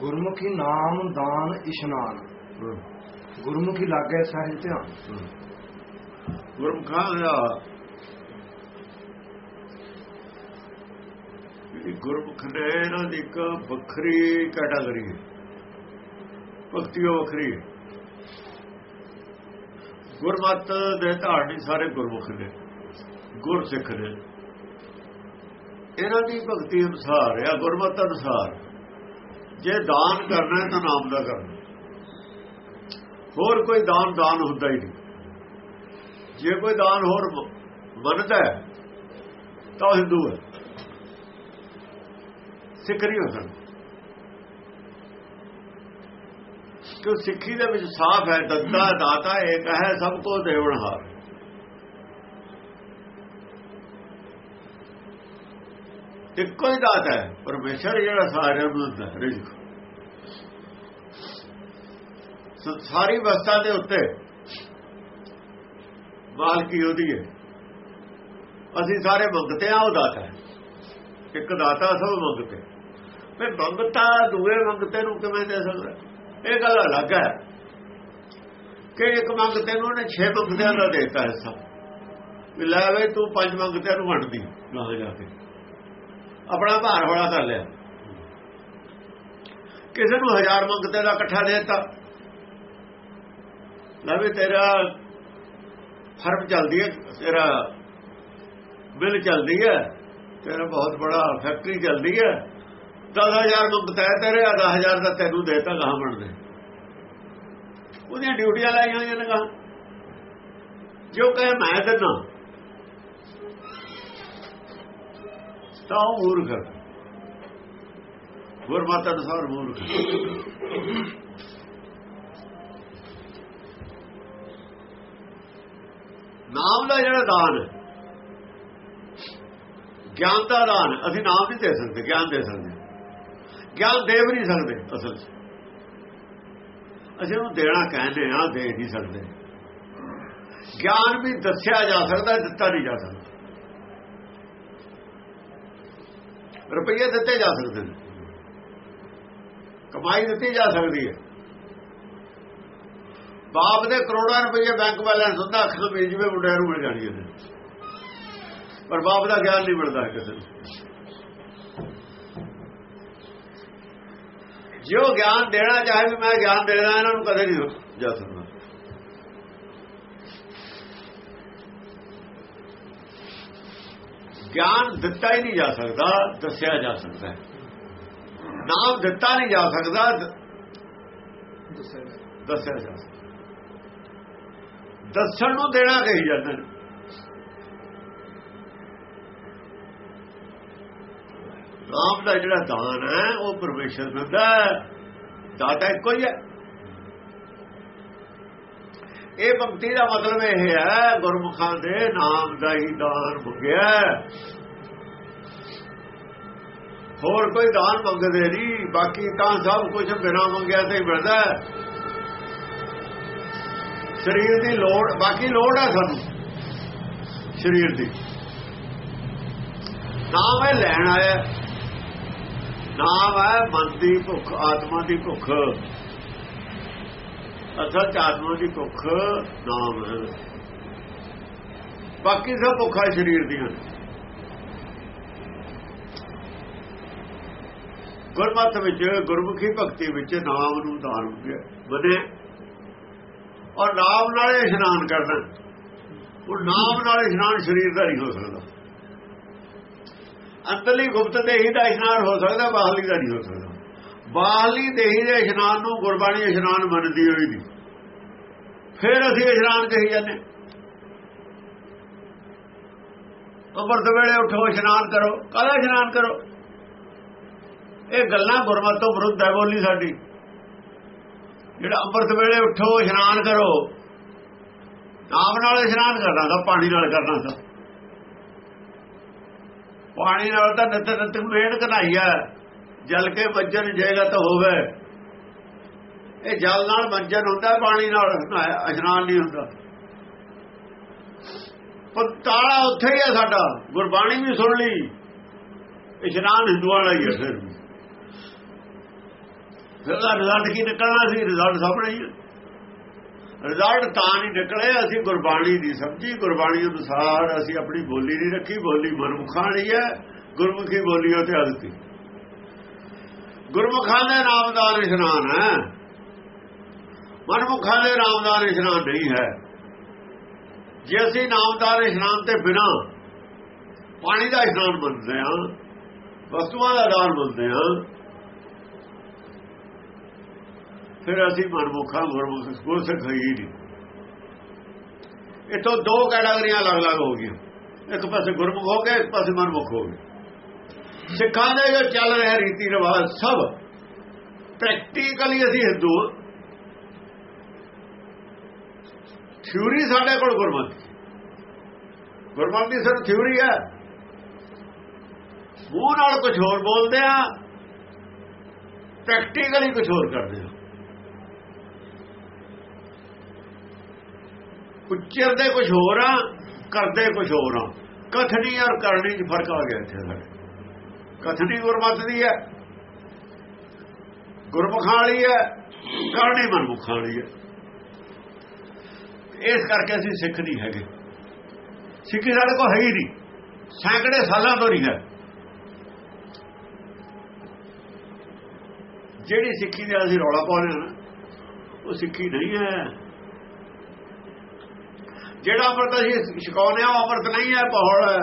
ਗੁਰਮੁਖੀ ਨਾਮ ਦਾਨ ਇਸ਼ਨਾਨ। ਗੁਰਮੁਖੀ ਲਾਗੇ ਸਹਿਜ ਧਿਆਨ। ਗੁਰਮੁਖਾਂ ਦਾ ਗੁਰਮੁਖ ਨੇ ਇਹਨਾਂ ਦੀ ਇੱਕ ਵੱਖਰੀ ਕੈਟਾਗਰੀ ਹੈ। ਭਗਤੀ ਉਹ ਵੱਖਰੀ ਹੈ। ਗੁਰਮਤ ਦੇ ਧਾਰਨੀ ਸਾਰੇ ਗੁਰਮੁਖ ਨੇ ਗੁਰਸਿੱਖ ਨੇ। ਇਹਨਾਂ ਦੀ ਭਗਤੀ ਅਨੁਸਾਰ ਆ ਗੁਰਮਤ ਅਨੁਸਾਰ ਜੇ ਦਾਨ ਕਰਨਾ ਤਾਂ ਨਾਮ ਦਾ ਕਰਨਾ ਹੋਰ ਕੋਈ ਦਾਨ ਦਾਨ ਹੁੰਦਾ ਹੀ ਨਹੀਂ। ਜੇ ਕੋਈ ਦਾਨ ਹੋਰ ਮੰਨਦਾ ਹੈ, ਤਾਂ ਉਹ ਹਿੰਦੂ ਹੈ। ਸਿੱਖ ਨਹੀਂ ਹੋ ਸਕਦਾ। ਕਿ ਸਿੱਖੀ ਦੇ ਵਿੱਚ ਸਾਫ਼ ਹੈ ਦੰਦਾ ਦਾਤਾ ਇੱਕ ਹੈ, ਸਭ ਕੋ ਦੇਵਨਹਾਰ ਇੱਕੋ ਹੀ ਦਾਤਾ ਹੈ। ਪਰਮੇਸ਼ਰ ਜਿਹੜਾ ਸਾਰਿਆਂ ਨੂੰ ਦਿੰਦਾ ਹੈ, ਰਿਜ਼ਕ। ਸਾਰੀ ਵਸਤਾਂ ਦੇ ਉੱਤੇ ਮਾਲਕੀ ਉਹਦੀ ਹੈ? ਅਸੀਂ ਸਾਰੇ ਮੰਗਤੇ ਆ ਉਹ ਦਾਤਾ ਹੈ। ਇੱਕ ਦਾਤਾ ਸਭ ਮੰਗਤੇ। ਮੈਂ ਮੰਗਤਾ ਦੂਏ ਮੰਗਤੇ ਨੂੰ ਕਿਵੇਂ ਦੇ ਸਕਦਾ? ਇਹ ਗੱਲ ਅਲੱਗ ਹੈ ਕਿ ਇੱਕ ਮੰਗਤੇ ਨੂੰ ਉਹਨੇ 6 ਮੰਗਤਿਆਂ ਦਾ ਦੇਤਾ ਹੈ ਸਭ। ਲੈ ਵੇ ਤੂੰ ਪੰਜ ਮੰਗਤਿਆਂ ਨੂੰ ਵੰਡਦੀ ਗਾਹ ਜਾ ਕੇ। ਆਪਣਾ ਭਾਰ ਹੌਲਾ ਕਰ ਲਿਆ। ਕਿਸੇ ਨੂੰ ਹਜ਼ਾਰ ਮੰਗਤੇ ਦਾ ਇਕੱਠਾ ਦੇਤਾ। ਲੈ ਵੀ ਤੇਰਾ ਫਰਮ ਚੱਲਦੀ ਹੈ, ਤੇਰਾ ਬਿੱਲ ਚੱਲਦੀ ਹੈ, ਤੇਰਾ ਬਹੁਤ ਬੜਾ ਫੈਕਟਰੀ ਚੱਲਦੀ ਹੈ। 10000 ਨੂੰ ਹੈ ਤੇਰੇ 10000 ਦਾ ਤੈਨੂੰ ਦੇਤਾ, ਗਾਹ ਬਣਦੇ। ਉਹਦੀਆਂ ਡਿਊਟੀਆਂ ਲਾਈਆਂ ਹੋਈਆਂ ਨੇ ਗਾਹ। ਜੋ ਕਹੇ ਮੈਂ ਦਿੰਦਾ, ਤਾਂ ਉਹ ਮੂਰਖ ਗੁਰਮਤਿ ਅਨੁਸਾਰ ਮੂਰਖ ਨਾਮ ਦਾ ਜਿਹੜਾ ਦਾਨ ਹੈ, ਗਿਆਨ ਦਾ ਦਾਨ ਅਸੀਂ ਨਾਮ ਨਹੀਂ ਦੇ ਸਕਦੇ, ਗਿਆਨ ਦੇ ਸਕਦੇ ਗਿਆਨ ਦੇ ਵੀ ਨਹੀਂ ਸਕਦੇ ਅਸਲ 'ਚ। ਅਸੀਂ ਉਹਨੂੰ ਦੇਣਾ ਕਹਿੰਦੇ ਆ ਦੇ ਨਹੀਂ ਸਕਦੇ। ਗਿਆਨ ਵੀ ਦੱਸਿਆ ਜਾ ਸਕਦਾ, ਦਿੱਤਾ ਨਹੀਂ ਜਾ ਸਕਦਾ। ਰੁਪਈਏ ਦਿੱਤੇ ਜਾ ਸਕਦੇ ਨੇ। ਕਮਾਈ ਦਿੱਤੀ ਜਾ ਸਕਦੀ ਹੈ। ਬਾਪ ਦੇ ਕਰੋੜਾਂ ਰੁਪਏ ਬੈਂਕ ਬੈਲੈਂਸ ਹੁੰਦਾ ਅੱਖਾਂ ਵਿੱਚ ਜਿਵੇਂ ਮੁੰਡਿਆਂ ਨੂੰ ਮਿਲ ਜਾਣਗੇ ਨੇ ਪਰ ਬਾਪ ਦਾ ਗਿਆਨ ਨਹੀਂ ਮਿਲਦਾ ਕਿਸੇ ਨੂੰ। ਜੋ ਗਿਆਨ ਦੇਣਾ ਚਾਹੇ ਵੀ ਮੈਂ ਗਿਆਨ ਦੇਣਾ ਇਹਨਾਂ ਨੂੰ ਕਦੇ ਨਹੀਂ ਜਾ ਸਕਦਾ। ਗਿਆਨ ਦਿੱਤਾ ਹੀ ਨਹੀਂ ਜਾ ਸਕਦਾ ਦੱਸਿਆ ਜਾ ਸਕਦਾ ਨਾਮ ਦਿੱਤਾ ਨਹੀਂ ਜਾ ਸਕਦਾ। ਦੱਸਿਆ ਜਾ ਸਕਦਾ। ਦੱਸਣ ਨੂੰ ਦੇਣਾ ਕਹੀ ਜਾਂਦੇ। ਨੇ ਨਾਮ ਦਾ ਜਿਹੜਾ ਦਾਨ ਹੈ, ਉਹ ਪਰਮੇਸ਼ਰ ਦਿੰਦਾ ਦਾਤਾ ਇੱਕੋ ਹੀ ਹੈ। ਇਹ ਭਗਤੀ ਦਾ ਮਤਲਬ ਇਹ ਹੈ, ਗੁਰਮੁਖਾਂ ਦੇ ਨਾਮ ਦਾ ਹੀ ਦਾਨ ਮੰਗਿਆ ਹੋਰ ਕੋਈ ਦਾਨ ਮੰਗਦੇ ਨਹੀਂ, ਬਾਕੀ ਤਾਂ ਸਭ ਕੁਝ ਬਿਨਾ ਮੰਗਿਆ ਤੇ ਮਿਲਦਾ ਸਰੀਰ ਦੀ ਲੋੜ, ਬਾਕੀ ਲੋੜ ਹੈ ਸਾਨੂੰ। ਸਰੀਰ ਦੀ। ਨਾਮ ਹੈ ਲੈਣ ਆਇਆ ਨਾਮ ਹੈ ਮਨ ਦੀ ਭੁੱਖ, ਆਤਮਾ ਦੀ ਭੁੱਖ। ਅਸਲ ਚ ਆਤਮਾ ਦੀ ਭੁੱਖ ਨਾਮ ਹੈ ਬਾਕੀ ਸਭ ਭੁੱਖਾਂ ਸਰੀਰ ਦੀਆਂ ਗੁਰਮਤ ਵਿੱਚ, ਗੁਰਮੁਖੀ ਭਗਤੀ ਵਿੱਚ ਨਾਮ ਨੂੰ ਧਾਰਨ ਗਿਆ ਬਨੇ ਔਰ ਨਾਮ ਨਾਲ ਇਸ਼ਨਾਨ ਕਰਨਾ। ਉਹ ਨਾਮ ਨਾਲ ਇਸ਼ਨਾਨ ਸਰੀਰ ਦਾ ਨਹੀਂ ਹੋ ਸਕਦਾ। ਅੰਦਰਲੀ ਗੁਪਤ ਦੇਹੀ ਦਾ ਇਸ਼ਨਾਨ ਹੋ ਸਕਦਾ ਬਾਹਰਲੀ ਦਾ ਨਹੀਂ ਹੋ ਸਕਦਾ। ਬਾਹਰਲੀ ਦੇਹੀ ਦੇ ਇਸ਼ਨਾਨ ਨੂੰ ਗੁਰਬਾਣੀ ਇਸ਼ਨਾਨ ਮੰਨਦੀ ਹੋਈ ਦੀ ਫਿਰ ਅਸੀਂ ਇਸ਼ਨਾਨ ਕਹੀ ਜਾਂਦੇ ਅੰਮ੍ਰਿਤ ਵੇਲੇ ਉਠੋ, ਇਸ਼ਨਾਨ ਕਰੋ। ਕਾਹਦਾ ਇਸ਼ਨਾਨ ਕਰੋ? ਇਹ ਗੱਲਾਂ ਗੁਰਮਤਿ ਤੋਂ ਵਿਰੁੱਧ ਹੈ ਬੋਲੀ ਸਾਡੀ। ਜਿਹੜਾ ਅੰਮ੍ਰਿਤ ਵੇਲੇ ਉੱਠੋ, ਇਸ਼ਨਾਨ ਕਰੋ। ਨਾਮ ਨਾਲ ਇਸ਼ਨਾਨ ਕਰਨਾ ਤਾਂ ਪਾਣੀ ਨਾਲ ਕਰਨਾ ਤਾਂ ਪਾਣੀ ਨਾਲ ਤਾਂ ਨਿਤ ਨਿਤ ਮੇੜ ਕਨਾਈਆ ਜਲ ਕੇ ਵੱਜਣ ਜੇਗਾ ਤਾਂ ਹੋਵੇ। ਇਹ ਜਲ ਨਾਲ ਵੱਜਣ ਹੁੰਦਾ, ਪਾਣੀ ਨਾਲ ਇਸ਼ਨਾਨ ਨਹੀਂ ਹੁੰਦਾ। ਪਰ ਤਾਲਾ ਉੱਥੇ ਹੀ ਹੈ ਸਾਡਾ। ਗੁਰਬਾਣੀ ਵੀ ਸੁਣ ਲਈ। ਇਸ਼ਨਾਨ ਹਿੰਦੂਆਂ ਵਾਲਾ ਹੀ ਹੈ ਫਿਰ। ਫਿਰ ਉਹਦਾ ਰਿਜ਼ਲਟ ਕੀ ਨਿਕਲਣਾ ਸੀ? ਰਿਜ਼ਲਟ ਸਾਹਮਣੇ ਹੀ ਰਿਜ਼ਲਟ ਤਾਂ ਨਹੀਂ ਨਿਕਲੇ, ਅਸੀਂ ਗੁਰਬਾਣੀ ਦੀ ਸਮਝੀ, ਗੁਰਬਾਣੀ ਅਨੁਸਾਰ ਅਸੀਂ ਆਪਣੀ ਬੋਲੀ ਨਹੀਂ ਰੱਖੀ, ਬੋਲੀ ਮਨਮੁਖਾਂ ਵਾਲੀ ਹੈ, ਗੁਰਮੁਖੀ ਬੋਲੀ ਉਹ ਤੇ ਅਦਤੀ ਗੁਰਮੁਖਾਂ ਦੇ ਨਾਮ ਦਾ ਇਸ਼ਨਾਨ ਹੈ। ਮਨਮੁਖਾਂ ਦੇ ਨਾਮ ਦਾ ਇਸ਼ਨਾਨ ਨਹੀਂ ਹੈ। ਜੇ ਅਸੀਂ ਨਾਮਦਾਰ ਇਸ਼ਨਾਨ ਤੇ ਬਿਨਾ ਪਾਣੀ ਦਾ ਇਸ਼ਨਾਨ ਮੰਨਦੇ ਹਾਂ, ਵਸਤੂਆਂ ਦਾ ਦਾਨ ਮੰਨਦੇ ਹਾਂ ਫਿਰ ਅਸੀਂ ਮਨਮੁਖਾਂ ਗੁਰਮੁਖ ਸਕੂਲ ਸੇ ਖਈ ਨਹੀਂ ਇਤੋਂ ਦੋ ਕੈਟਾਗਰੀਆਂ ਅਲੱਗ-ਅਲੱਗ ਹੋ ਗਈਆਂ ਇੱਕ ਪਾਸੇ ਗੁਰਮੁਖ ਹੋ ਗਏ ਇੱਕ ਪਾਸੇ ਮਨਮੁਖ ਹੋ ਗਏ ਸਿੱਖਾਂ ਦੇ ਜੋ ਚੱਲ ਰਿਹਾ ਰੀਤੀ ਰਿਵਾਜ ਸਭ ਪ੍ਰੈਕਟੀਕਲੀ ਅਸੀਂ ਹਿੰਦੂ ਥਿਊਰੀ ਸਾਡੇ ਕੋਲ ਗੁਰਮਤਿ ਗੁਰਮਤਿ ਸਿਰ ਥਿਊਰੀ ਹੈ ਮੂੰਹ ਨਾਲ ਕੁਝ ਹੋਰ ਬੋਲਦੇ ਆ ਪ੍ਰੈਕਟੀਕਲੀ ਕੁਝ ਹੋਰ ਕਰਦੇ ਆ ਉੱਚਰਦੇ ਕੁਝ ਹੋਰ ਆ, ਕਰਦੇ ਕੁਝ ਹੋਰ ਆ। ਕਥਨੀ ਔਰ ਕਰਨੀ 'ਚ ਫ਼ਰਕ ਆ ਗਿਆ ਇੱਥੇ ਸਾਡੇ। ਕਥਨੀ ਗੁਰਮਤ ਦੀ ਹੈ। ਗੁਰਮੁਖਾਂ ਵਾਲੀ ਹੈ, ਕਰਨੀ ਮਨਮੁਖਾਂ ਵਾਲੀ ਹੈ। ਇਸ ਕਰਕੇ ਅਸੀਂ ਸਿੱਖ ਨਹੀਂ ਹੈਗੇ। ਸਿੱਖੀ ਸਾਡੇ ਕੋਲ ਹੈ ਹੀ ਨਹੀਂ। ਸੈਂਕੜੇ ਸਾਲਾਂ ਤੋਂ ਨਹੀਂ ਹੈ। ਜਿਹੜੀ ਸਿੱਖੀ ਦੇ ਅਸੀਂ ਰੌਲਾ ਪਾਉਂਦੇ ਹਾਂ ਉਹ ਸਿੱਖੀ ਨਹੀਂ ਹੈ। ਜਿਹੜਾ ਅੰਮ੍ਰਿਤ ਅਸੀਂ ਛਕਾਉਂਦੇ ਆ ਉਹ ਅੰਮ੍ਰਿਤ ਨਹੀਂ ਹੈ ਪਹੌੜ ਹੈ।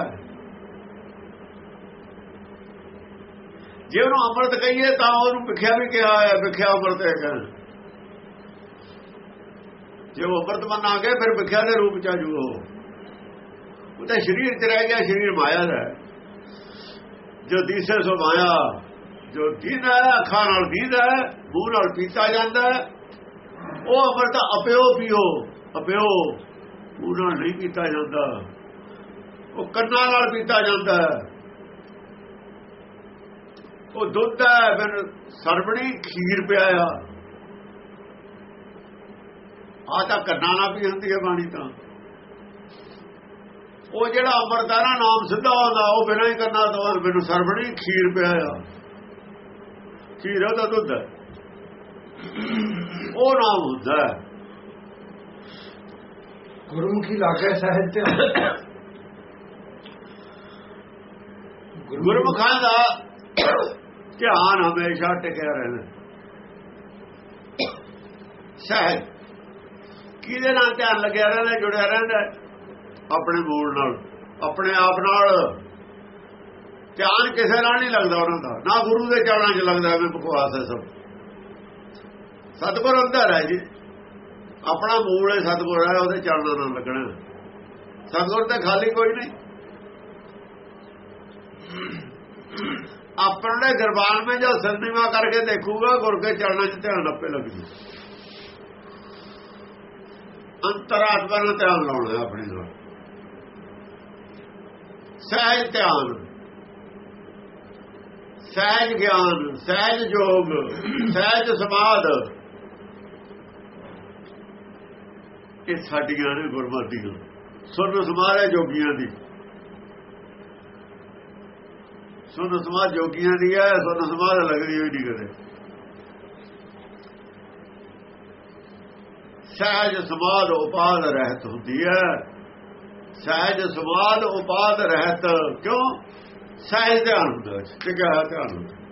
ਜੇ ਉਹਨੂੰ ਅੰਮ੍ਰਿਤ ਕਹੀਏ, ਤਾਂ ਉਹਨੂੰ ਵਿਖਿਆ ਵੀ ਕਿਹਾ ਹੈ ਵਿਖਿਆ ਅੰਮ੍ਰਿਤ ਹੈ ਕਹਿੰਦੇ ਜੇ ਉਹ ਅੰਮ੍ਰਿਤ ਮੰਨ ਆ ਗਏ ਫਿਰ ਵਿਖਿਆ ਦੇ ਰੂਪ ਚ ਆਜੂ ਉਹ। ਉਹ ਤਾਂ ਸਰੀਰ ਚ ਰਹਿ ਗਿਆ, ਸਰੀਰ ਮਾਇਆ ਦਾ ਜੋ ਦੀਸੇ ਸੋ ਮਾਇਆ, ਜੋ ਦੀਦਾ ਅੱਖਾਂ ਨਾਲ ਦੀਦਾ ਮੂੰਹ ਨਾਲ ਪੀਤਾ ਜਾਂਦਾ ਉਹ ਅੰਮ੍ਰਿਤ ਅਪਿਓ ਪੀਓ ਅਪਿਓ ਪੂਰਾ ਨਹੀਂ ਕੀਤਾ ਜਾਂਦਾ। ਉਹ ਕੰਨਾਂ ਨਾਲ ਪੀਤਾ ਜਾਂਦਾ ਉਹ ਦੁੱਧ ਹੈ, ਫਿਰ ਸਰਬਣੀ ਖੀਰ ਪਿਆ ਆ। ਤਾਂ ਕੰਨਾਂ ਨਾਲ ਪੀ ਹੁੰਦੀ ਹੈ ਬਾਣੀ ਤਾਂ। ਉਹ ਜਿਹੜਾ ਅੰਮ੍ਰਿਤ ਹੈ ਨਾ ਨਾਮ ਸਿੱਧਾ ਹੁੰਦਾ ਉਹ ਬਿਨਾਂ ਹੀ ਕੰਨਾਂ ਤੋਂ ਮੈਨੂੰ ਸਰਬਣੀ ਖੀਰ ਪਿਆ ਆ। ਖੀਰ ਉਹਦਾ ਦੁੱਧ ਹੈ। ਉਹ ਨਾਮ ਹੁੰਦਾ ਗੁਰਮੁਖੀ ਲਾਗੇ ਸਹਿਜ ਤੇ ਗੁਰਮੁਖਾਂ ਦਾ ਧਿਆਨ ਹਮੇਸ਼ਾ ਟਿਕਿਆ ਰਹਿੰਦਾ। ਸਹਿਜ ਕਿਹਦੇ ਨਾਲ ਧਿਆਨ ਲੱਗਿਆ ਰਹਿੰਦਾ, ਜੁੜਿਆ ਰਹਿੰਦਾ? ਆਪਣੇ ਮੂਲ ਨਾਲ, ਆਪਣੇ ਆਪ ਨਾਲ। ਧਿਆਨ ਕਿਸੇ ਨਾਲ ਨਹੀਂ ਲੱਗਦਾ ਉਹਨਾਂ ਦਾ, ਨਾ ਗੁਰੂ ਦੇ ਚਰਨਾਂ 'ਚ ਲੱਗਦਾ ਮੈਂ ਬਕਵਾਸ ਹੈ ਸਭ। ਸਤਿਗੁਰ ਅੰਦਰ ਹੈ ਜੀ। ਆਪਣਾ ਮੂਲ ਹੈ, ਸਤਿਗੁਰ ਹੈ, ਉਹਦੇ ਚਰਨਾਂ ਨਾਲ ਲੱਗਣਾ। ਸਤਿਗੁਰ ਤੇ ਖਾਲੀ ਕੋਈ ਨਹੀਂ। ਆਪਣੇ ਦਰਬਾਰ ਵਿੱਚ ਜੋ ਸੰਧੀਵਾ ਕਰਕੇ ਦੇਖੂਗਾ, ਗੁਰ ਕੇ ਚਰਨਾਂ 'ਚ ਧਿਆਨ ਆਪੇ ਲੱਗ ਜੂ। ਅੰਤਰਾਤਮਾ ਨੂੰ ਧਿਆਨ ਲਾਉਣਾ ਆਪਣੇ ਨਾਲ। ਸਹਿਜ ਧਿਆਨ। ਸਹਿਜ ਗਿਆਨ, ਸਹਿਜ ਜੋਗ, ਸਹਿਜ ਸਮਾਧ ਇਹ ਸਾਡੀਆਂ ਨੇ ਗੁਰਮਤਿ ਸੁਣ ਸਮਾਦ ਹੈ ਜੋਗੀਆਂ ਦੀ। ਸੁਣ ਸਮਾਦ ਜੋਗੀਆਂ ਦੀ ਹੈ ਸੁਣ ਸਮਾਦ ਲੱਗਦੀ ਹੋਈ ਨਹੀਂ ਕਦੇ। ਸਹਿਜ ਸਮਾਦ ਉਪਾਦ ਰਹਿਤ ਹੁੰਦੀ ਹੈ। ਸਹਿਜ ਸਮਾਦ ਉਪਾਦ ਰਹਿਤ ਕਿਉਂ? ਸਹਿਜ ਧਿਆਨ ਹੁੰਦਾ ਟਿਕਿਆ ਧਿਆਨ ਹੁੰਦਾ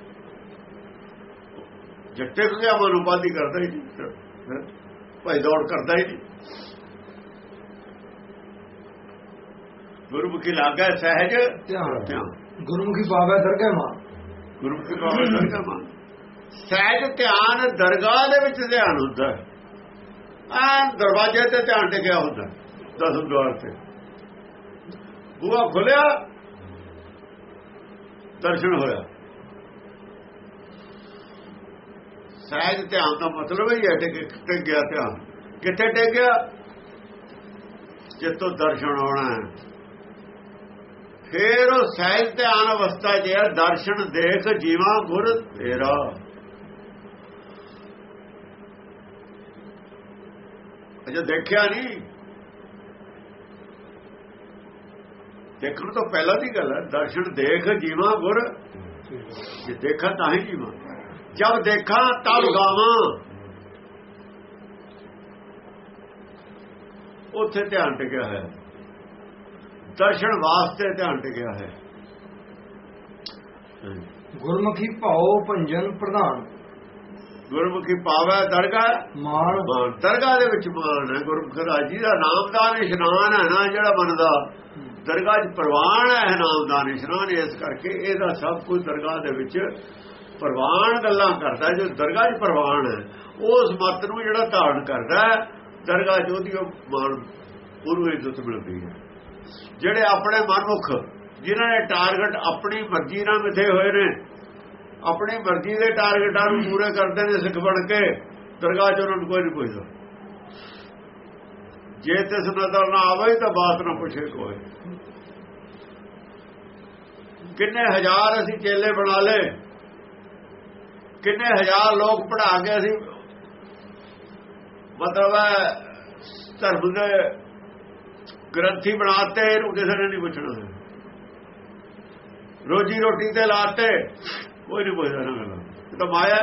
ਜੇ ਟਿਕ ਗਿਆ ਮਨ ਉਪਾਦੀ ਕਰਦਾ ਹੀ ਨਹੀਂ ਭਾਈ ਦੌੜ ਕਰਦਾ ਹੀ ਨਹੀਂ। ਗੁਰਮੁਖੀ ਲਾਗਾ ਸਹਿਜ ਧਿਆਨ। ਧਿਆਨ। ਗੁਰਮੁਖੀ ਪਾਵੇ ਦਰਗਾਹ ਮਾਂ। ਗੁਰਮੁਖੀ ਪਾਵੇ ਦਰਗਾਹ ਮਾਂ। ਸਹਿਜ ਧਿਆਨ ਦਰਗਾਹ ਦੇ ਵਿੱਚ ਧਿਆਨ ਹੁੰਦਾ। ਆ ਦਰਵਾਜ਼ੇ ਤੇ ਧਿਆਨ ਟਿਕਿਆ ਹੁੰਦਾ ਦਸ ਦਵਾਰ ਤੇ। ਬੂਹਾ ਖੁੱਲਿਆ ਦਰਸ਼ਨ ਹੋਇਆ। ਸਹਿਜ ਧਿਆਨ ਦਾ ਮਤਲਬ ਹੀ ਹੈ ਕਿ ਟਿਕ ਗਿਆ ਧਿਆਨ। ਕਿੱਥੇ ਟਿਕ ਗਿਆ ਜਿੱਤੋਂ ਦਰਸ਼ਨ ਆਉਣਾ ਹੈ। ਫੇਰ ਉਹ ਸਹਿਜ ਧਿਆਨ ਅਵਸਥਾ ਜੇ ਦਰਸ਼ਨ ਦੇਖ ਜੀਵਾ ਗੁਰ ਤੇਰਾ। ਅਜੇ ਦੇਖਿਆ ਨਹੀਂ। ਦੇਖਣ ਤੋਂ ਪਹਿਲਾਂ ਦੀ ਗੱਲ ਹੈ ਦਰਸ਼ਨ ਦੇਖ ਜੀਵਾ ਗੁਰ ਜੇ ਦੇਖਾ ਤਾਂ ਹੀ ਜੀਵਾ। ਜਦ ਦੇਖਾਂ ਤਬ ਗਾਵਾਂ। ਉੱਥੇ ਧਿਆਨ ਟਿਕਿਆ ਹੈ ਦਰਸ਼ਨ ਵਾਸਤੇ ਧਿਆਨ ਟਿਕਿਆ ਹੈ। ਗੁਰਮੁਖੀ ਭਾਉ ਭੰਜਨ ਪ੍ਰਧਾਨ। ਗੁਰਮੁਖੀ ਪਾਵੈ ਦਰਗਾ ਮਾਨ ਦਰਗਾਹ ਦੇ ਵਿੱਚ ਮਾਨ ਹੈ। ਗੁਰਮੁਖ ਰਾਜੀ ਦਾ ਨਾਮਦਾਨ ਇਸ਼ਨਾਨ ਹੈ ਨਾ ਜਿਹੜਾ ਬਣਦਾ ਦਰਗਾਹ 'ਚ ਪ੍ਰਵਾਨ ਹੈ ਨਾਮਦਾਨ ਇਸ਼ਨਾਨ ਇਸ ਕਰਕੇ ਇਹਦਾ ਸਭ ਕੁਝ ਦਰਗਾਹ ਦੇ ਵਿੱਚ ਪ੍ਰਵਾਨ ਗੱਲਾਂ ਕਰਦਾ ਜੋ ਦਰਗਾਹ 'ਚ ਪ੍ਰਵਾਨ ਹੈ ਉਸ ਮਤ ਨੂੰ ਜਿਹੜਾ ਧਾਰਨ ਕਰਦਾ ਦਰਗਾਹ 'ਚ ਉਹਦੀ ਉਹ ਮਾਨ ਪੂਰੀ ਇੱਜ਼ਤ ਮਿਲਦੀ ਹੈ। ਜਿਹੜੇ ਆਪਣੇ ਮਨਮੁਖ ਜਿਨ੍ਹਾਂ ਨੇ ਟਾਰਗੇਟ ਆਪਣੀ ਮਰਜ਼ੀ ਨਾਲ ਮਿੱਥੇ ਹੋਏ ਨੇ, ਆਪਣੀ ਮਰਜ਼ੀ ਦੇ ਟਾਰਗੇਟਾਂ ਨੂੰ ਪੂਰੇ ਕਰਦੇ ਨੇ ਸਿੱਖ ਬਣ ਕੇ, ਦਰਗਾਹ 'ਚ ਉਹਨਾਂ ਨੂੰ ਕੋਈ ਨਹੀਂ ਪੁੱਛਦਾ। ਜੇ ਤਿਸ ਨਜ਼ਰ ਨਾ ਆਵੇ ਤਾਂ ਬਾਤ ਨਾ ਪੁੱਛੇ ਕੋਈ। ਕਿੰਨੇ ਹਜ਼ਾਰ ਅਸੀਂ ਚੇਲੇ ਬਣਾ ਲਏ, ਕਿੰਨੇ ਹਜ਼ਾਰ ਲੋਕ ਪੜਾ ਕੇ ਅਸੀਂ, ਮਤਲਬ ਹੈ, ਧਰਮ ਦੇ ਗ੍ਰੰਥੀ ਬਣਾਤੇ ਇਹਨੂੰ ਕਿਸੇ ਨੇ ਨਹੀਂ ਪੁੱਛਣਾ ਰੋਜੀ ਰੋਟੀ ਤੇ ਲਾਤੇ, ਕੋਈ ਨਹੀਂ ਪੁੱਛਦਾ ਨਾ ਗੱਲ ਇਹ ਤਾਂ ਮਾਇਆ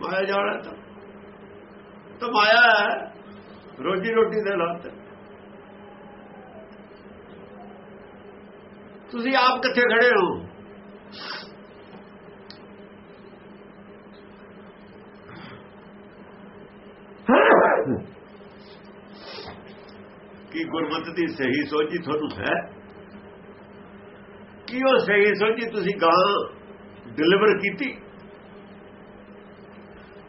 ਮਾਇਆ ਜਾਣਾ ਤਾਂ। ਤਾਂ ਮਾਇਆ ਹੈ, ਰੋਜੀ ਰੋਟੀ ਤੇ ਲਾਤੇ। ਤੁਸੀਂ ਆਪ ਕਿੱਥੇ ਖੜੇ ਹੋ? ਕੀ ਗੁਰਮਤਿ ਦੀ ਸਹੀ ਸੋਝੀ ਤੁਹਾਨੂੰ ਹੈ? ਕੀ ਉਹ ਸਹੀ ਸੋਝੀ ਤੁਸੀਂ ਗਾਂ ਡਿਲੀਵਰ ਕੀਤੀ?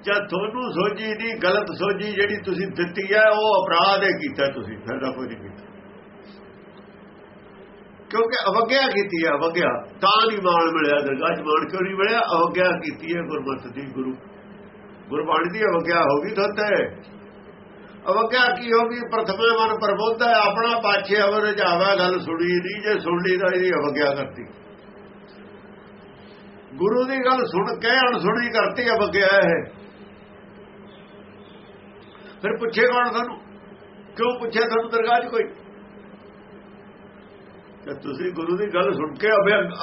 ਜਦ ਤੁਹਾਨੂੰ ਸੋਝੀ ਦੀ ਗਲਤ ਸੋਝੀ ਜਿਹੜੀ ਤੁਸੀਂ ਦਿੱਤੀ ਹੈ, ਉਹ ਅਪਰਾਧ ਹੈ ਕੀਤਾ ਤੁਸੀਂ ਫਿਰ ਦਾ ਕੋਈ ਨਹੀਂ ਕੀਤਾ। ਕਿਉਂਕਿ ਅਵਗਿਆ ਕੀਤੀ ਹੈ, ਅਵਗਿਆ। ਤਾਂ ਨਹੀਂ ਮਾਣ ਮਿਲਿਆ, ਦਰਗਾਹ 'ਚ ਮਾਣ ਕਿਉਂ ਨਹੀਂ ਮਿਲਿਆ? ਅਵਗਿਆ ਕੀਤੀ ਹੈ ਗੁਰਮਤਿ ਦੀ ਗੁਰੂ। ਗੁਰਬਾਣੀ ਦੀ ਅਵਗਿਆ ਹੋ ਗਈ ਥੋਤੇ ਅਵਗਿਆ ਕੀ ਹੋ ਗਈ? ਪ੍ਰਥਮੇ ਮਨ ਪ੍ਰਬੋਧ ਹੈ, ਆਪਣਾ ਪਾਛੇ ਅਵਰ ਜਾਵਾ ਗੱਲ ਸੁਣੀ ਨਹੀਂ, ਜੇ ਸੁਣ ਲਈ ਤਾਂ ਇਹਦੀ ਅਵਗਿਆ ਕਰਤੀ। ਗੁਰੂ ਦੀ ਗੱਲ ਸੁਣ ਕੇ, ਅਣਸੁਣੀ ਕਰਤੀ, ਅਵਗਿਆ ਇਹ। ਫਿਰ ਪੁੱਛੇ ਕੌਣ ਤੁਹਾਨੂੰ? ਕਿਉਂ ਪੁੱਛਿਆ ਤੁਹਾਨੂੰ ਦਰਗਾਹ 'ਚ ਕੋਈ? ਕਿ ਤੁਸੀਂ ਗੁਰੂ ਦੀ ਗੱਲ ਸੁਣ ਕੇ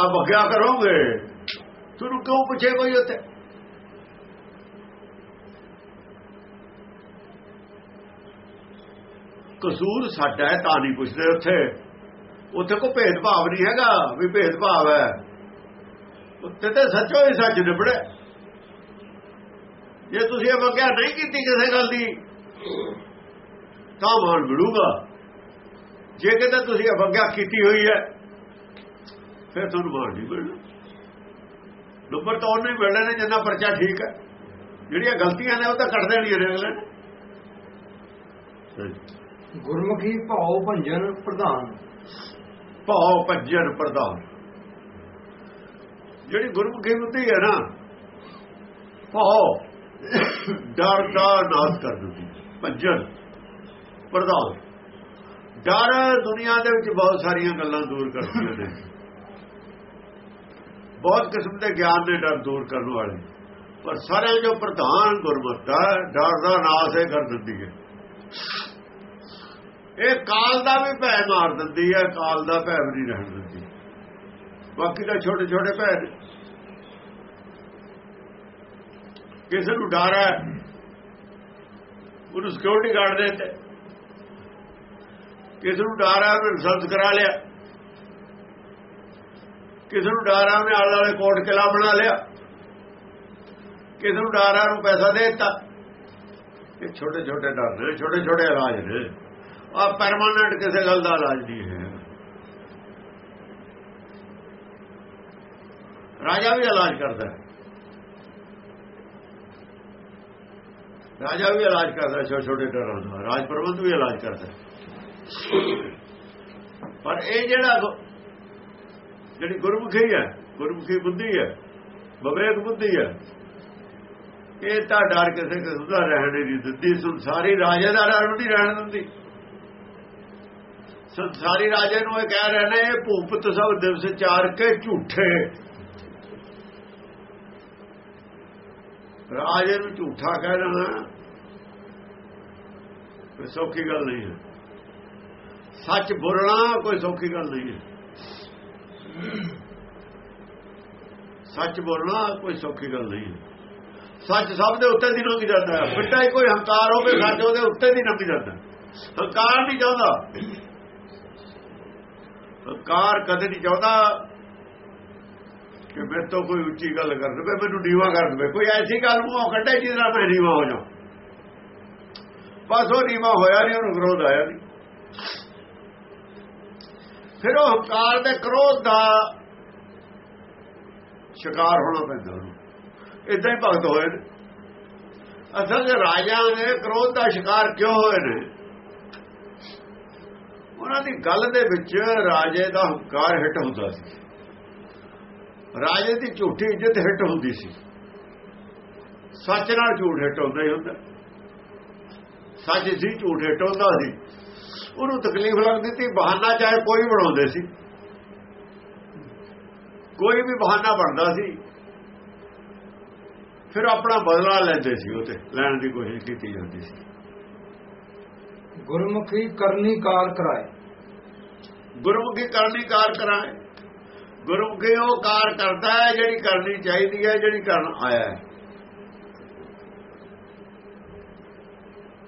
ਅਵਗਿਆ ਕਰੋਗੇ। ਤੁਹਾਨੂੰ ਕਿਉਂ ਪੁੱਛੇ ਕੋਈ ਉੱਥੇ? ਕਸੂਰ ਸਾਡਾ ਹੈ, ਤਾਂ ਨਹੀਂ ਪੁੱਛਦੇ ਉੱਥੇ। ਉੱਥੇ ਕੋਈ ਭੇਦਭਾਵ ਨਹੀਂ ਹੈਗਾ ਵੀ ਭੇਦਭਾਵ ਹੈ। ਉੱਥੇ ਤੇ ਸੱਚੋ ਹੀ ਸੱਚ ਨਿਬੜੇ ਜੇ ਤੁਸੀਂ ਅਵਗਿਆ ਨਹੀਂ ਕੀਤੀ ਕਿਸੇ ਗੱਲ ਦੀ, ਤਾਂ ਮਾਣ ਮਿਲੂਗਾ। ਜੇ ਕਿਤੇ ਤੁਸੀਂ ਅਵਗਿਆ ਕੀਤੀ ਹੋਈ ਹੈ, ਫਿਰ ਤੁਹਾਨੂੰ ਮਾਣ ਨਹੀਂ ਮਿਲਣਾ। ਨੰਬਰ ਤਾਂ ਉਹਨੂੰ ਹੀ ਮਿਲਣੇ ਨੇ, ਜਿੰਨਾ ਪਰਚਾ ਠੀਕ ਹੈ। ਜਿਹੜੀਆਂ ਗਲਤੀਆਂ ਨੇ, ਉਹ ਤਾਂ ਕੱਢ ਦੇਣੀਆਂ ਨੇ ਅਗਲੇ ਨੇ। ਗੁਰਮੁਖੀ ਭਾਉ ਭੰਜਨ ਪ੍ਰਧਾਨ। ਭਾਉ ਭੱਜਣ ਪ੍ਰਧਾਨ। ਜਿਹੜੀ ਗੁਰਮੁਖੀ ਬੁੱਧੀ ਹੈ ਨਾ, ਭਾਉ ਡਰ ਦਾ ਨਾਸ਼ ਕਰ ਦਿੰਦੀ ਭੱਜਣ ਪ੍ਰਧਾਨ। ਡਰ ਦੁਨੀਆ ਦੇ ਵਿੱਚ ਬਹੁਤ ਸਾਰੀਆਂ ਗੱਲਾਂ ਦੂਰ ਕਰਦੀਆਂ ਨੇ। ਬਹੁਤ ਕਿਸਮ ਦੇ ਗਿਆਨ ਦੇ ਡਰ ਦੂਰ ਕਰਨ ਵਾਲੇ। ਪਰ ਸਾਰਿਆਂ ਜੋ ਪ੍ਰਧਾਨ ਗੁਰਮਤਿ ਹੈ ਡਰ ਦਾ ਨਾਸ਼ ਹੈ ਕਰ ਦਿੰਦੀ ਹੈ। ਇਹ ਕਾਲ ਦਾ ਵੀ ਭੈ ਮਾਰ ਦਿੰਦੀ ਹੈ ਕਾਲ ਦਾ ਭੈ ਵੀ ਨਹੀਂ ਰਹਿਣ ਦਿੰਦੀ। ਬਾਕੀ ਤਾਂ ਛੋਟੇ ਛੋਟੇ ਭੈ ਨੇ। ਕਿਸੇ ਨੂੰ ਡਰ ਹੈ, ਉਹਨੂੰ ਸਿਕਿਉਰਿਟੀ ਗਾਰਡ ਦੇ ਤੇ ਕਿਸੇ ਨੂੰ ਡਰ ਹੈ, ਉਹਨੂੰ ਰਿਸਰਚ ਕਰਾ ਲਿਆ। ਕਿਸੇ ਨੂੰ ਡਰ ਹੈ, ਉਹਨੇ ਆਲੇ ਵਾਲੇ ਕੋਟ ਕਿਲਾ ਬਣਾ ਲਿਆ। ਕਿਸੇ ਨੂੰ ਡਰ ਹੈ, ਉਹਨੂੰ ਪੈਸਾ ਦੇ ਦਿੱਤਾ। ਇਹ ਛੋਟੇ ਛੋਟੇ ਡਰ ਨੇ, ਛੋਟੇ ਛੋਟੇ ਇਲਾਜ ਨੇ। ਆ ਪਰਮਾਨੈਂਟ ਕਿਸੇ ਗੱਲ ਦਾ ਇਲਾਜ ਨਹੀਂ ਹੈ। ਰਾਜਾ ਵੀ ਇਲਾਜ ਕਰਦਾ ਹੈ। ਰਾਜਾ ਵੀ ਇਲਾਜ ਕਰਦਾ ਛੋਟੇ ਛੋਟੇ ਡਰਾਂ ਦਾ ਰਾਜ ਪ੍ਰਬੰਧ ਵੀ ਇਲਾਜ ਕਰਦਾ ਪਰ ਇਹ ਜਿਹੜਾ ਜਿਹੜੀ ਗੁਰਮੁਖੀ ਹੈ, ਗੁਰਮੁਖੀ ਬੁੱਧੀ ਹੈ ਬਵੇਕ ਬੁੱਧੀ ਹੈ, ਇਹ ਤਾਂ ਡਰ ਕਿਸੇ ਕਿਸਮ ਦਾ ਰਹਿਣ ਨਹੀਂ ਦਿੰਦੀ। ਸੰਸਾਰੀ ਰਾਜੇ ਦਾ ਡਰ ਨਹੀਂ ਰਹਿਣ ਦਿੰਦੀ। ਸੰਸਾਰੀ ਰਾਜੇ ਨੂੰ ਇਹ ਕਹਿ ਰਹੇ ਨੇ, ਇਹ ਭੂਪਤ ਸਭ ਦਿਵਸ ਚਾਰ ਕੇ ਝੂਠੇ। ਰਾਜੇ ਨੂੰ ਝੂਠਾ ਕਹਿਣਾ ਕੋਈ ਸੌਖੀ ਗੱਲ ਨਹੀਂ ਹੈ। ਸੱਚ ਬੋਲਣਾ ਕੋਈ ਸੌਖੀ ਗੱਲ ਨਹੀਂ ਹੈ। ਸੱਚ ਬੋਲਣਾ ਕੋਈ ਸੌਖੀ ਗੱਲ ਨਹੀਂ ਹੈ। ਸੱਚ ਸਭ ਦੇ ਉੱਤੇ ਦੀ ਲੰਘ ਜਾਂਦਾ ਹੈ। ਬਿੱਟਾ ਹੀ ਕੋਈ ਹੰਕਾਰ ਹੋਵੇ, ਸੱਚ ਉਹਦੇ ਉੱਤੇ ਦੀ ਲੰਘ ਜਾਂਦਾ ਹੰਕਾਰ ਨਹੀਂ ਚਾਹੁੰਦਾ। ਹੰਕਾਰ ਕਦੇ ਨਹੀਂ ਚਾਹੁੰਦਾ ਕਿ ਮੇਰੇ ਤੋਂ ਕੋਈ ਉੱਚੀ ਗੱਲ ਕਰ ਦਵੇ, ਮੈਨੂੰ ਨੀਵਾ ਕਰ ਦਵੇ। ਕੋਈ ਐਸੀ ਗੱਲ ਮੂੰਹੋਂ ਕੱਢੇ ਜਿਹਦੇ ਨਾਲ ਮੈਂ ਨੀਵਾ ਹੋ ਜਾ ਬਸ ਉਹ ਨੀਵਾ ਹੋਇਆ ਨਹੀਂ, ਉਹਨੂੰ ਵਿਰੋਧ ਆਇਆ ਨਹੀਂ। ਫਿਰ ਉਹ ਹੰਕਾਰ ਦੇ ਕ੍ਰੋਧ ਦਾ ਸ਼ਿਕਾਰ ਹੋਣਾ ਪੈਂਦਾ ਉਹਨੂੰ। ਇਦਾਂ ਹੀ ਭਗਤ ਹੋਏ ਨੇ। ਅਸਲ ਦੇ ਰਾਜਾ ਨੇ ਕ੍ਰੋਧ ਦਾ ਸ਼ਿਕਾਰ ਕਿਉਂ ਹੋਏ ਨੇ? ਉਹਨਾਂ ਦੀ ਗੱਲ ਦੇ ਵਿੱਚ ਰਾਜੇ ਦਾ ਹੰਕਾਰ ਹਿੱਟ ਹੁੰਦਾ ਸੀ। ਰਾਜੇ ਦੀ ਝੂਠੀ ਇੱਜ਼ਤ ਹਿੱਟ ਹੁੰਦੀ ਸੀ। ਸੱਚ ਨਾਲ ਝੂਠ ਹਿੱਟ ਹੁੰਦਾ ਹੀ ਹੁੰਦਾ। ਸੱਚ ਸੀ ਝੂਠ ਹਿੱਟ ਹੁੰਦਾ ਸੀ। ਉਹਨੂੰ ਤਕਲੀਫ ਲੱਗਦੀ ਸੀ, ਬਹਾਨਾ ਚਾਹੇ ਕੋਈ ਬਣਾਉਂਦੇ ਸੀ। ਕੋਈ ਵੀ ਬਹਾਨਾ ਬਣਦਾ ਸੀ, ਫਿਰ ਆਪਣਾ ਬਦਲਾ ਲੈਂਦੇ ਸੀ ਉਹ ਤੇ, ਲੈਣ ਦੀ ਕੋਸ਼ਿਸ਼ ਕੀਤੀ ਜਾਂਦੀ ਸੀ। ਗੁਰਮੁਖੀ ਕਰਨੀ ਕਾਰ ਕਰਾਏ। ਗੁਰਮੁਖੀ ਕਰਨੀ ਕਾਰ ਕਰਾਏ। ਗੁਰਮੁਖੀ ਉਹ ਕਾਰ ਕਰਦਾ ਹੈ ਜਿਹੜੀ ਕਰਨੀ ਚਾਹੀਦੀ ਹੈ, ਜਿਹੜੀ ਕਰਨ ਆਇਆ ਹੈ।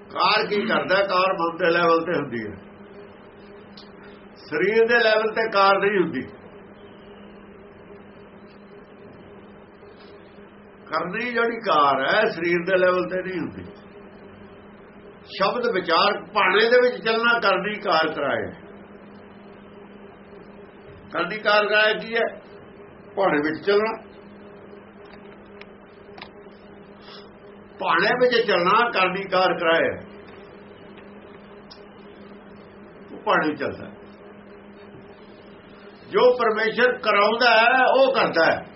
ਕਾਰ ਕੀ ਕਰਦਾ ਕਾਰ ਮਨ ਦੇ ਲੈਵਲ ਤੇ ਹੁੰਦੀ ਹੈ। ਸਰੀਰ ਦੇ ਲੈਵਲ ਤੇ ਕਾਰ ਨਹੀਂ ਹੁੰਦੀ। ਕਰਨੀ ਜਿਹੜੀ ਕਾਰ ਹੈ, ਸਰੀਰ ਦੇ ਲੈਵਲ ਤੇ ਨਹੀਂ ਹੁੰਦੀ। ਸ਼ਬਦ ਵਿਚਾਰ ਭਾਣੇ ਦੇ ਵਿੱਚ ਚੱਲਣਾ ਕਰਨੀ ਕਾਰ ਕਰਾਏ ਕਰਨੀ ਕਾਰ ਕਰਾਏ ਕੀ ਹੈ? ਭਾਣੇ ਵਿੱਚ ਚੱਲਣਾ। ਭਾਣੇ ਵਿੱਚ ਚੱਲਣਾ ਕਰਨੀ ਕਾਰ ਕਰਾਏ ਉਹ ਭਾਣੇ ਚੱਲਦਾ। ਜੋ ਪਰਮੇਸ਼ਰ ਕਰਾਉਂਦਾ ਹੈ, ਉਹ ਕਰਦਾ ਹੈ।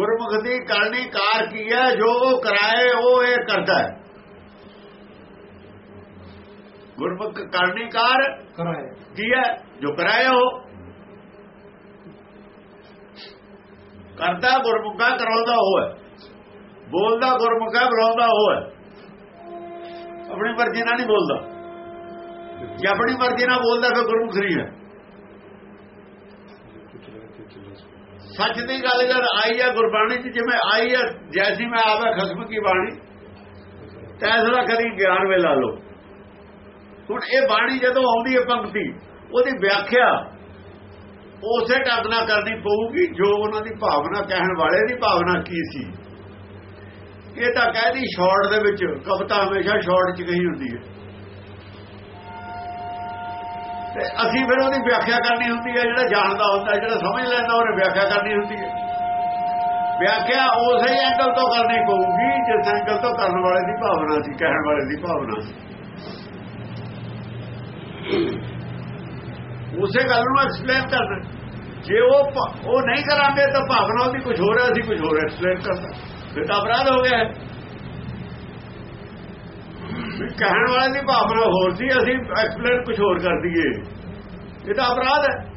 ਗੁਰਮੁਖ ਦੀ ਕਰਨੀ ਕਾਰ ਕੀ ਹੈ? ਜੋ ਉਹ ਕਰਾਏ ਉਹ ਇਹ ਕਰਦਾ ਹੈ। ਗੁਰਮੁਖ ਕਰਨੀ ਕਾਰ ਕਰਾਏ। ਕੀ ਹੈ? ਜੋ ਕਰਾਏ ਉਹ। ਕਰਦਾ ਗੁਰਮੁਖਾ ਕਰਾਉਂਦਾ ਉਹ ਹੈ। ਬੋਲਦਾ ਗੁਰਮੁਖਾ ਬੁਲਾਉਂਦਾ ਉਹ ਹੈ। ਆਪਣੀ ਮਰਜ਼ੀ ਨਾਲ ਨਹੀਂ ਬੋਲਦਾ। ਜੇ ਆਪਣੀ ਮਰਜ਼ੀ ਨਾਲ ਬੋਲਦਾ ਫਿਰ ਗੁਰਮੁਖ ਨਹੀਂ ਹੈ। ਸੱਚ ਦੀ ਗੱਲ ਜਦ ਆਈ ਹੈ ਗੁਰਬਾਣੀ ਚ, ਜਿਵੇਂ ਆਈ ਹੈ ਜੈਸੀ ਮੈਂ ਆਵੇ ਖਸਮ ਕੀ ਬਾਣੀ? ਤੈਸਲਾ ਕਦੀ ਗਿਆਨ ਵੇ ਲਾ ਲੋ ਹੁਣ ਇਹ ਬਾਣੀ ਜਦੋਂ ਆਉਂਦੀ ਹੈ ਪੰਕਤੀ ਉਹਦੀ ਵਿਆਖਿਆ ਉਸੇ ਢੰਗ ਨਾਲ ਕਰਨੀ ਪਊਗੀ, ਜੋ ਉਹਨਾਂ ਦੀ ਭਾਵਨਾ ਕਹਿਣ ਵਾਲੇ ਦੀ ਭਾਵਨਾ ਕੀ ਸੀ। ਇਹ ਤਾਂ ਕਹਿਦੀ ਸ਼ਾਰਟ ਦੇ ਵਿੱਚ, ਕਵਿਤਾ ਹਮੇਸ਼ਾ ਸ਼ਾਰਟ ਚ ਕਹੀ ਹੁੰਦੀ ਹੈ ਤੇ ਅਸੀਂ ਫਿਰ ਉਹਦੀ ਵਿਆਖਿਆ ਕਰਨੀ ਹੁੰਦੀ ਹੈ, ਜਿਹੜਾ ਜਾਣਦਾ ਹੁੰਦਾ, ਜਿਹੜਾ ਸਮਝ ਲੈਂਦਾ, ਉਹਨੇ ਵਿਆਖਿਆ ਕਰਨੀ ਹੁੰਦੀ ਹੈ। ਵਿਆਖਿਆ ਉਸੇ ਐਂਗਲ ਤੋਂ ਕਰਨੀ ਪਊਗੀ, ਜਿਸ ਐਂਗਲ ਤੋਂ ਕਰਨ ਵਾਲੇ ਦੀ ਭਾਵਨਾ ਸੀ, ਕਹਿਣ ਵਾਲੇ ਦੀ ਭਾਵਨਾ ਸੀ। ਉਸੇ ਗੱਲ ਨੂੰ ਐਕਸਪਲੇਨ ਕਰਨਾ। ਜੇ ਉਹ ਉਹ ਨਹੀਂ ਕਰਾਂਗੇ ਤਾਂ ਭਾਵਨਾ ਉਹਦੀ ਕੁਝ ਹੋਰ ਹੈ ਅਸੀਂ ਕੁਝ ਹੋਰ ਐਕਸਪਲੇਨ ਕਰਦਾ ਫਿਰ ਤਾਂ ਅਪਰਾਧ ਹੋ ਗਿਆ। ਕਹਿਣ ਵਾਲੇ ਦੀ ਭਾਵਨਾ ਹੋਰ ਸੀ, ਅਸੀਂ ਐਕਸਪਲੇਨ ਕੁਝ ਹੋਰ ਕਰ ਦਈਏ। ਇਹ ਤਾਂ ਅਪਰਾਧ ਹੈ।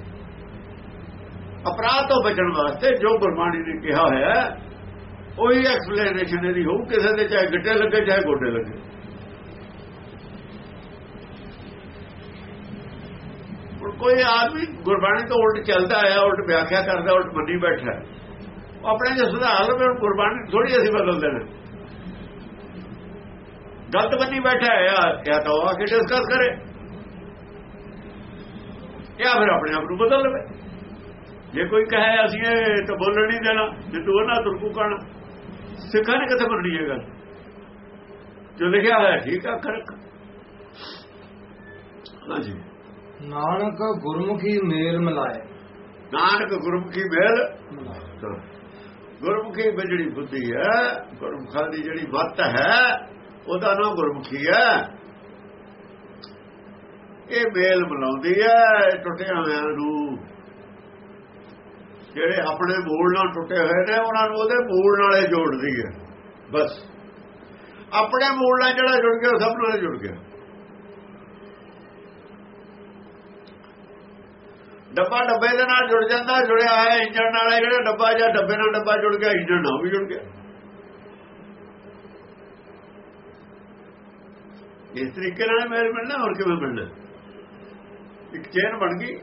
ਅਪਰਾਧ ਤੋਂ ਬਚਣ ਵਾਸਤੇ ਜੋ ਗੁਰਬਾਣੀ ਨੇ ਕਿਹਾ ਹੋਇਆ ਉਹੀ ਐਕਸਪਲੇਨੇਸ਼ਨ ਇਹਦੀ ਹੋਊ, ਕਿਸੇ ਦੇ ਚਾਹੇ ਗੱਡੇ ਲੱਗੇ, ਚਾਹੇ ਗੋਡੇ ਲੱਗੇ। ਕੋਈ ਆਦਮੀ ਗੁਰਬਾਣੀ ਤੋਂ ਉਲਟ ਚੱਲਦਾ ਹੈ, ਉਲਟ ਵਿਆਖਿਆ ਕਰਦਾ, ਉਲਟ ਮੰਨੀ ਬੈਠਾ ਉਹ ਆਪਣੇ ਜੇ ਸੁਧਾਰ ਲਵੇ ਗੁਰਬਾਣੀ ਥੋੜੀ ਅਸੀਂ ਬਦਲ ਦੇਣਾ। ਗਲਤ ਬੰਨੀ ਬੈਠਾ ਹੈ ਜਾਂ ਤਾਂ ਉਹ ਕੇ ਡਿਸਕਸ ਕਰੇ। ਜਾਂ ਫਿਰ ਆਪਣੇ ਆਪ ਨੂੰ ਬਦਲ ਲਵੇ? ਜੇ ਕੋਈ ਕਹੇ ਅਸੀਂ ਇਹ ਤਾਂ ਬੋਲਣ ਨਹੀਂ ਦੇਣਾ ਜੇ ਤੂੰ ਉਹਨਾਂ ਤੁਰਕੂ ਕਹਣਾ ਸਿੱਖਾਂ ਨੇ ਕਿੱਥੇ ਮੰਨਣੀ ਹੈ ਗੱਲ? ਜੋ ਲਿਖਿਆ ਹੋਇਆ ਠੀਕ ਆ ਕਰ ਹਾਂਜੀ। ਨਾਨਕ ਗੁਰਮੁਖੀ ਮੇਲ ਮਿਲਾਏ। ਨਾਨਕ ਗੁਰਮੁਖੀ ਮੇਲ ਗੁਰਮੁਖੀ ਜਿਹੜੀ ਬੁੱਧੀ ਹੈ ਗੁਰਮੁਖਾਂ ਦੀ ਜਿਹੜੀ ਮੱਤ ਹੈ ਉਹਦਾ ਨਾਮ ਗੁਰਮੁਖੀ ਹੈ। ਇਹ ਮੇਲ ਮਿਲਾਉਂਦੀ ਹੈ ਟੁੱਟਿਆ ਹੋਇਆਂ ਨੂੰ। ਜਿਹੜੇ ਆਪਣੇ ਮੂਲ ਨਾਲ ਟੁੱਟੇ ਹੋਏ ਨੇ, ਉਹਨਾਂ ਨੂੰ ਉਹਦੇ ਮੂਲ ਨਾਲੇ ਜੋੜਦੀ ਹੈ। ਬਸ। ਆਪਣੇ ਮੂਲ ਨਾਲ ਜਿਹੜਾ ਜੁੜ ਗਿਆ ਸਭ ਨਾਲ ਜੁੜ ਗਿਆ। ਡੱਬਾ ਡੱਬੇ ਦੇ ਨਾਲ ਜੁੜ ਜਾਂਦਾ, ਜੁੜਿਆ ਹੋਇਆ ਇੰਜਣ ਨਾਲ ਜਿਹੜਾ ਡੱਬਾ ਜਾਂ ਡੱਬੇ ਨਾਲ ਡੱਬਾ ਜੁੜ ਗਿਆ, ਇੰਜਣ ਨਾਲ ਵੀ ਜੁੜ ਗਿਆ। ਇਸ ਤਰੀਕੇ ਨਾਲ ਮੇਲ ਮਿਲਣਾ ਹੋਰ ਕਿਵੇਂ ਮਿਲਣਾ? ਇੱਕ ਚੇਨ ਬਣ ਗਈ।